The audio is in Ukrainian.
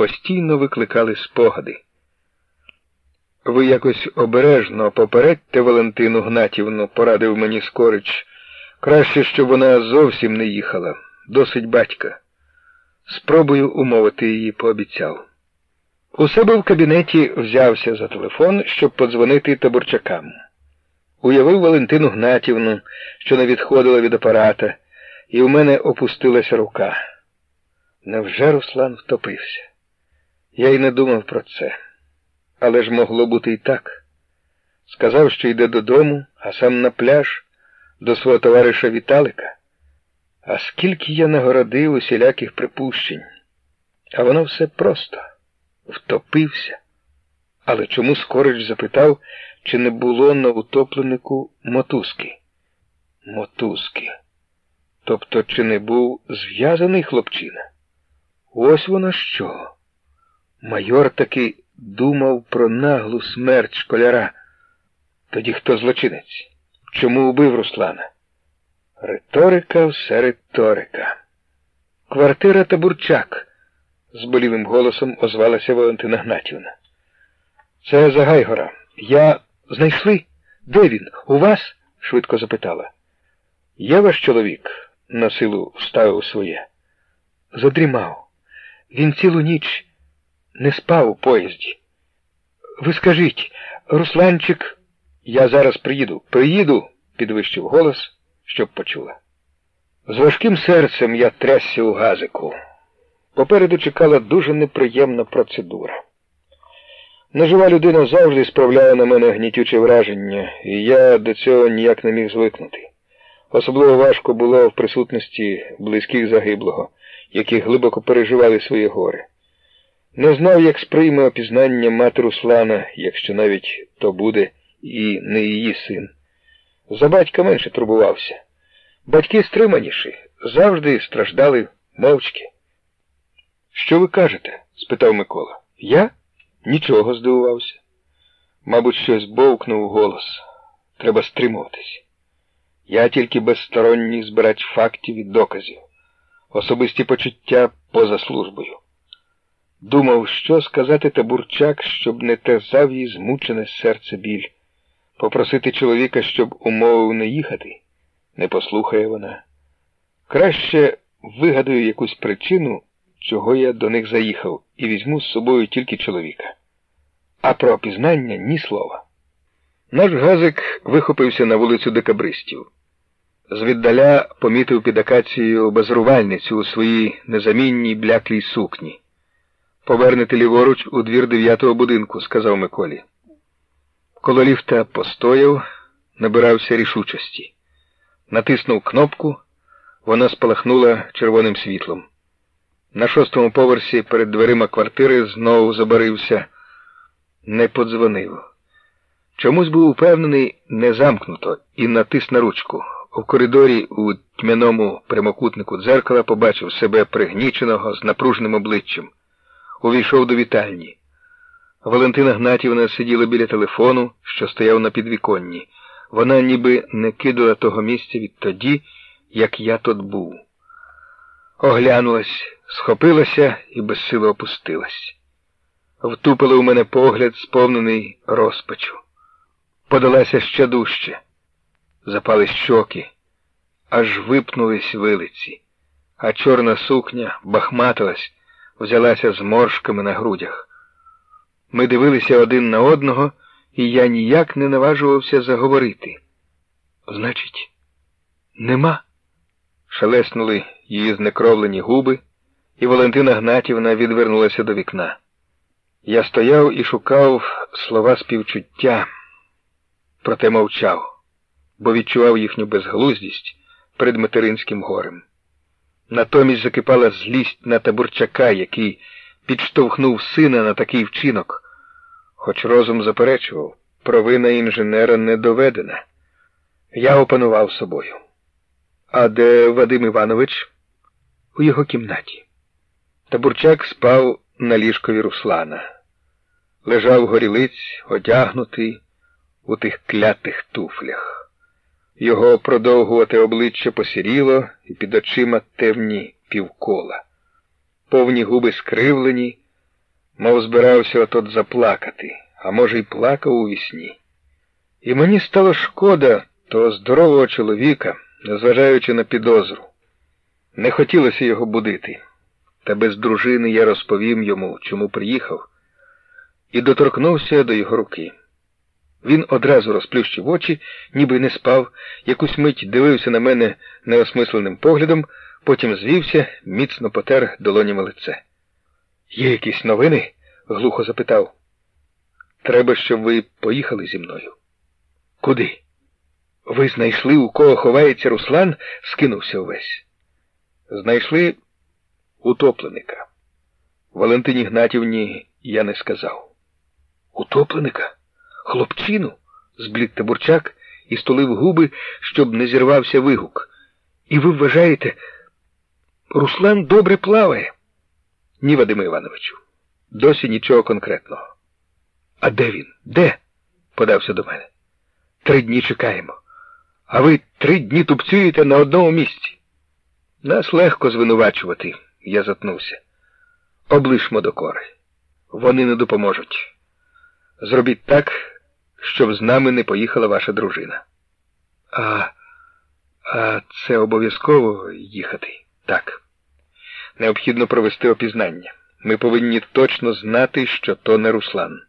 постійно викликали спогади. Ви якось обережно попередьте Валентину Гнатівну, порадив мені скорич. Краще, щоб вона зовсім не їхала. Досить батька. Спробую умовити її, пообіцяв. У себе в кабінеті взявся за телефон, щоб подзвонити таборчакам. Уявив Валентину Гнатівну, що не відходила від апарата, і в мене опустилася рука. Невже Руслан втопився? Я й не думав про це. Але ж могло бути і так. Сказав, що йде додому, а сам на пляж до свого товариша Віталика. А скільки я нагородив усіляких припущень. А воно все просто втопився. Але чому Скорич запитав, чи не було на утопленнику мотузки? Мотузки. Тобто, чи не був зв'язаний хлопчина? Ось воно що. Майор таки думав про наглу смерть школяра. Тоді хто злочинець? Чому убив Руслана? Риторика все риторика. Квартира Табурчак, з болівим голосом озвалася Валентина Гнатівна. Це Загайгора. Я знайшли? Де він? У вас? швидко запитала. Є ваш чоловік? на силу вставив своє. Задрімав. Він цілу ніч не спав у поїзді. Ви скажіть, Русланчик, я зараз приїду, приїду, підвищив голос, щоб почула. З важким серцем я трясся у газику. Попереду чекала дуже неприємна процедура. Нежива людина завжди справляє на мене гнітюче враження, і я до цього ніяк не міг звикнути. Особливо важко було в присутності близьких загиблого, які глибоко переживали своє горе. Не знав, як сприйме опізнання мати Руслана, якщо навіть то буде і не її син. За батька менше турбувався. Батьки стриманіші, завжди страждали мовчки. Що ви кажете? спитав Микола. Я? Нічого здивувався. Мабуть, щось бовкнув голос. Треба стримуватись. Я тільки безсторонній збирач фактів і доказів, особисті почуття поза службою. Думав, що сказати табурчак, щоб не терзав їй змучене серце біль, попросити чоловіка, щоб умовив не їхати, не послухає вона. Краще вигадаю якусь причину, чого я до них заїхав, і візьму з собою тільки чоловіка. А про опізнання ні слова. Наш газик вихопився на вулицю декабристів. Звіддаля помітив під акацією базрувальницю у своїй незамінній бляклій сукні. Повернете ліворуч у двір дев'ятого будинку, сказав Миколі. Коло ліфта постояв, набирався рішучості. Натиснув кнопку, вона спалахнула червоним світлом. На шостому поверсі перед дверима квартири знову забарився, не подзвонив. Чомусь був упевнений, не замкнуто, і натис на ручку. У коридорі у тьмяному прямокутнику дзеркала побачив себе пригніченого з напруженим обличчям. Увійшов до вітальні. Валентина Гнатівна сиділа біля телефону, що стояв на підвіконні. Вона ніби не кидала того місця відтоді, як я тут був. Оглянулась, схопилася і безсило опустилась. Втупила у мене погляд, сповнений розпачу. Подалася ще дужче. Запали щоки, аж випнулись вилиці, а чорна сукня бахматилась, взялася з моршками на грудях. Ми дивилися один на одного, і я ніяк не наважувався заговорити. Значить, нема. Шелеснули її знекровлені губи, і Валентина Гнатівна відвернулася до вікна. Я стояв і шукав слова співчуття, проте мовчав, бо відчував їхню безглуздість перед материнським горем. Натомість закипала злість на табурчака, який підштовхнув сина на такий вчинок, хоч розум заперечував, провина інженера не доведена. Я опанував собою. А де Вадим Іванович? У його кімнаті. Табурчак спав на ліжкові Руслана. Лежав горілиць, одягнутий у тих клятих туфлях. Його продовгувати обличчя посіріло і під очима темні півкола. Повні губи скривлені, мов збирався отот заплакати, а може, й плакав у вісні. І мені стало шкода того здорового чоловіка, незважаючи на підозру. Не хотілося його будити, та без дружини я розповім йому, чому приїхав, і доторкнувся до його руки. Він одразу розплющив очі, ніби не спав, якусь мить дивився на мене неосмисленим поглядом, потім звівся, міцно потер долонями лице. Є якісь новини? глухо запитав. Треба, щоб ви поїхали зі мною. Куди? Ви знайшли, у кого ховається Руслан? скинувся увесь. Знайшли утопленика. Валентині Гнатівні я не сказав. Утопленика? Хлопчину? зблід Табурчак і стулив губи, щоб не зірвався вигук. І ви вважаєте, Руслан добре плаває? Ні, Вадиме Івановичу, досі нічого конкретного. А де він? Де? подався до мене. Три дні чекаємо. А ви три дні тупцюєте на одному місці. Нас легко звинувачувати, я затнувся. Облишмо докори. Вони не допоможуть. Зробіть так, щоб з нами не поїхала ваша дружина. А, а це обов'язково їхати? Так. Необхідно провести опізнання. Ми повинні точно знати, що то не Руслан.